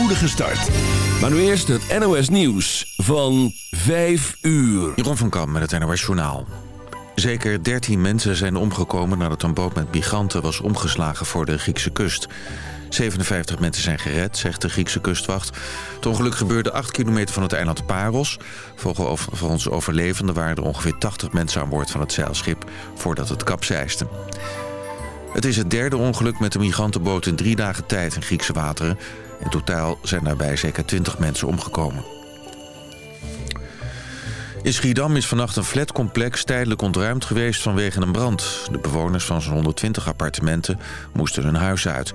spoedige start. Maar nu eerst het NOS Nieuws van 5 uur. Jeroen van Kam met het NOS Journaal. Zeker 13 mensen zijn omgekomen nadat een boot met migranten was omgeslagen voor de Griekse kust. 57 mensen zijn gered, zegt de Griekse kustwacht. Het ongeluk gebeurde 8 kilometer van het eiland Paros. Volgens overlevenden waren er ongeveer 80 mensen aan boord van het zeilschip voordat het kapseiste. Het is het derde ongeluk met een migrantenboot in drie dagen tijd in Griekse wateren. In totaal zijn daarbij zeker 20 mensen omgekomen. In Schiedam is vannacht een flatcomplex tijdelijk ontruimd geweest vanwege een brand. De bewoners van zo'n 120 appartementen moesten hun huis uit.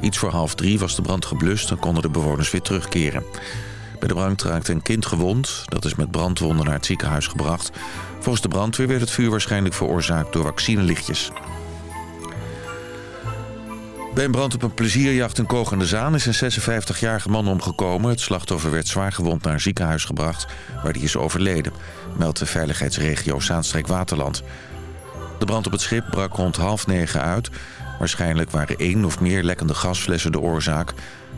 Iets voor half drie was de brand geblust en konden de bewoners weer terugkeren. Bij de brand raakte een kind gewond. Dat is met brandwonden naar het ziekenhuis gebracht. Volgens de brandweer werd het vuur waarschijnlijk veroorzaakt door vaccinelichtjes. Bij een brand op een plezierjacht in Kogende Zaan is een 56-jarige man omgekomen. Het slachtoffer werd zwaar gewond naar een ziekenhuis gebracht, waar hij is overleden, meldt de veiligheidsregio Zaanstreek-Waterland. De brand op het schip brak rond half negen uit. Waarschijnlijk waren één of meer lekkende gasflessen de oorzaak.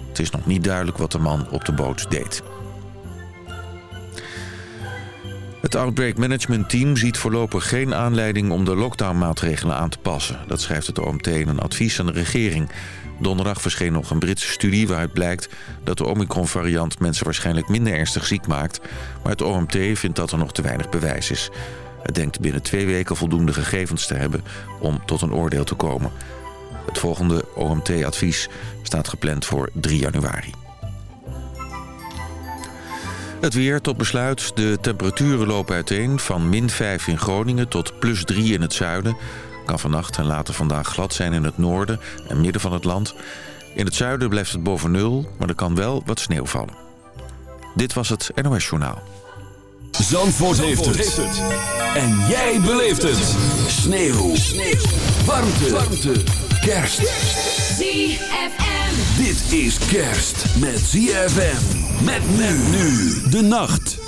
Het is nog niet duidelijk wat de man op de boot deed. Het Outbreak Management Team ziet voorlopig geen aanleiding om de lockdownmaatregelen aan te passen. Dat schrijft het OMT in een advies aan de regering. Donderdag verscheen nog een Britse studie waaruit blijkt dat de Omicron-variant mensen waarschijnlijk minder ernstig ziek maakt. Maar het OMT vindt dat er nog te weinig bewijs is. Het denkt binnen twee weken voldoende gegevens te hebben om tot een oordeel te komen. Het volgende OMT-advies staat gepland voor 3 januari. Het weer tot besluit. De temperaturen lopen uiteen van min 5 in Groningen tot plus 3 in het zuiden. Kan vannacht en later vandaag glad zijn in het noorden en midden van het land. In het zuiden blijft het boven nul, maar er kan wel wat sneeuw vallen. Dit was het NOS Journaal. Zandvoort, heeft, het. En jij beleeft het. Sneeuw. sneeuw. Warmte. Warmte. Kerst. ZFM. Dit is kerst met ZFM. Met men nu. De nacht.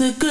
A good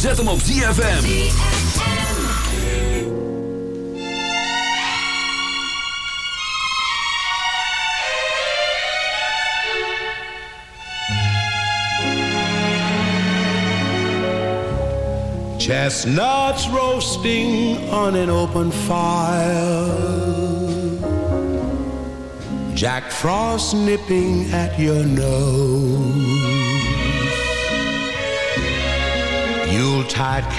zet hem op ZFM. Chestnuts roasting on an open fire Jack Frost nipping at your nose.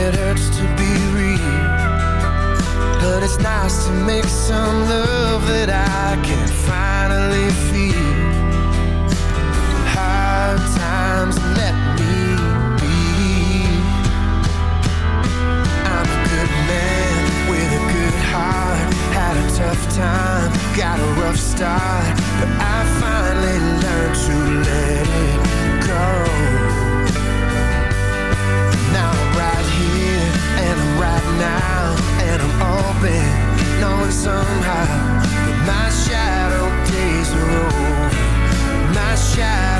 it hurts to be real But it's nice to make some love that I can finally feel. Hard times let me be. I'm a good man with a good heart. Had a tough time, got a rough start But I finally learned to let it go. now and I'm open, knowing somehow that my shadow days are over. My shadow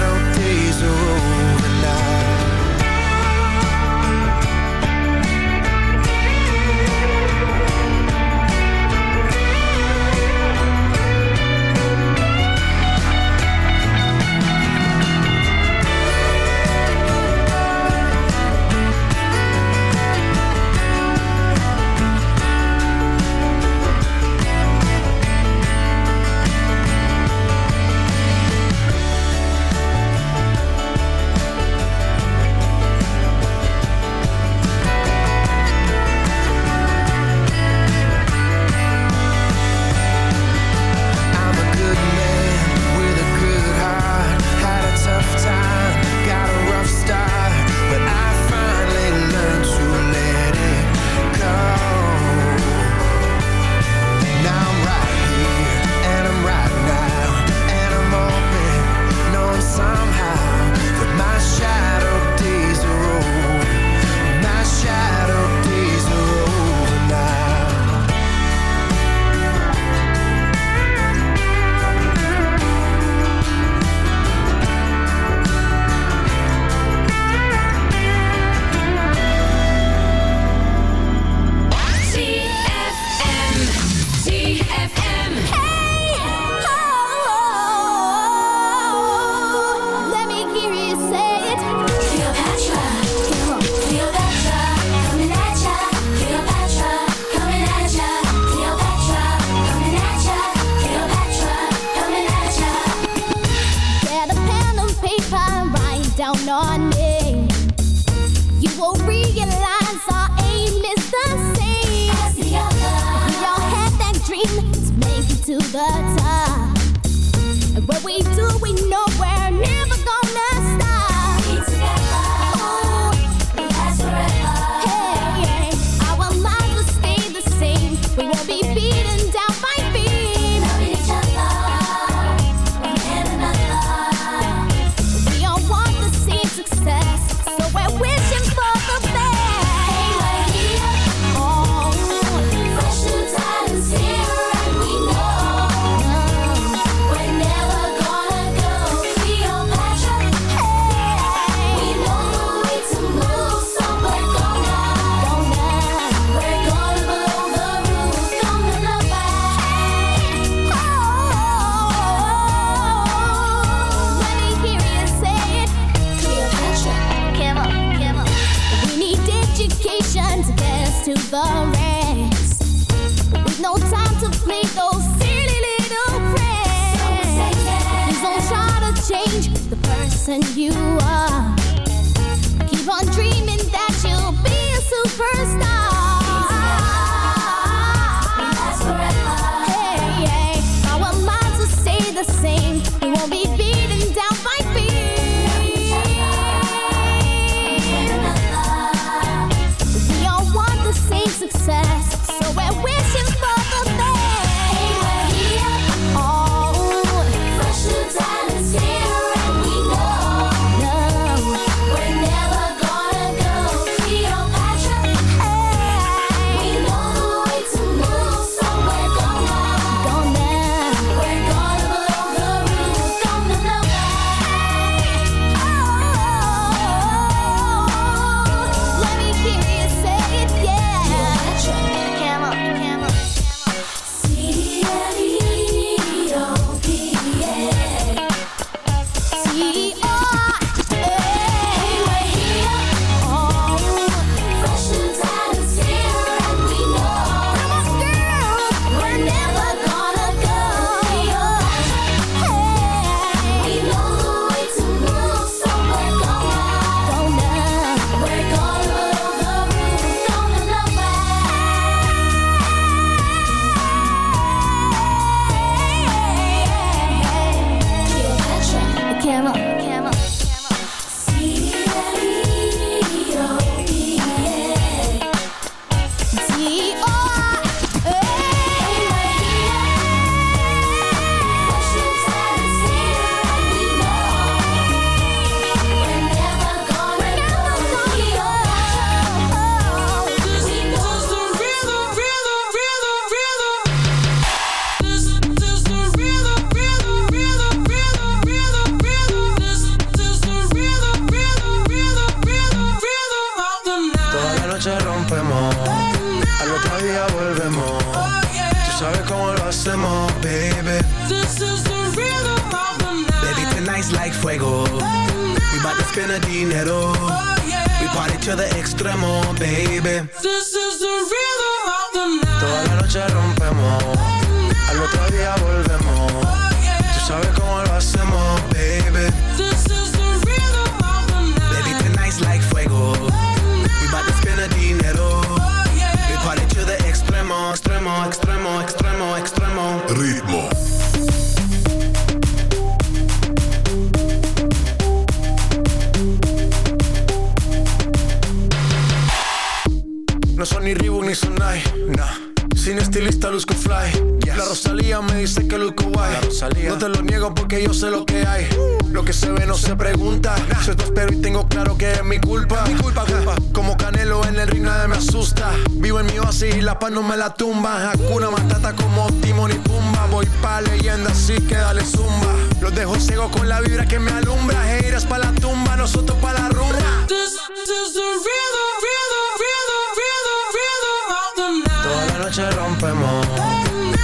Y la paz no me la tumba. Hakuna Matata como Timon y Pumba. Voy pa' leyenda así que dale zumba. Los dejo ciego con la vibra que me alumbra. Heiras pa' la tumba, nosotros pa' la rumba. This is the rhythm, rhythm, rhythm, rhythm, rhythm of the night. Toda la noche rompemos.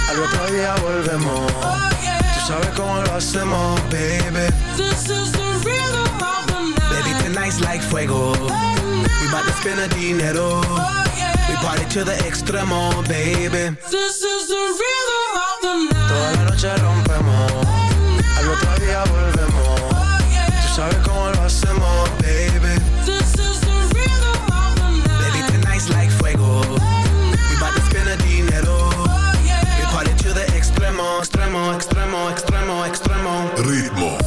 Al otro día volvemos. Tú sabes cómo lo hacemos, baby. This is the rhythm of the night. Baby, tonight's like fuego. We bout to spend a dinero. We party to the extremo, baby. This is the rhythm of the night. Toda la noche rompemos. Al otro día volvemos. Tú sabes cómo lo hacemos, baby. This is the rhythm of the night. Baby, tonight's like fuego. We bout to spend a dinero. We party to the extremo, extremo, extremo, extremo, extremo. Ritmo.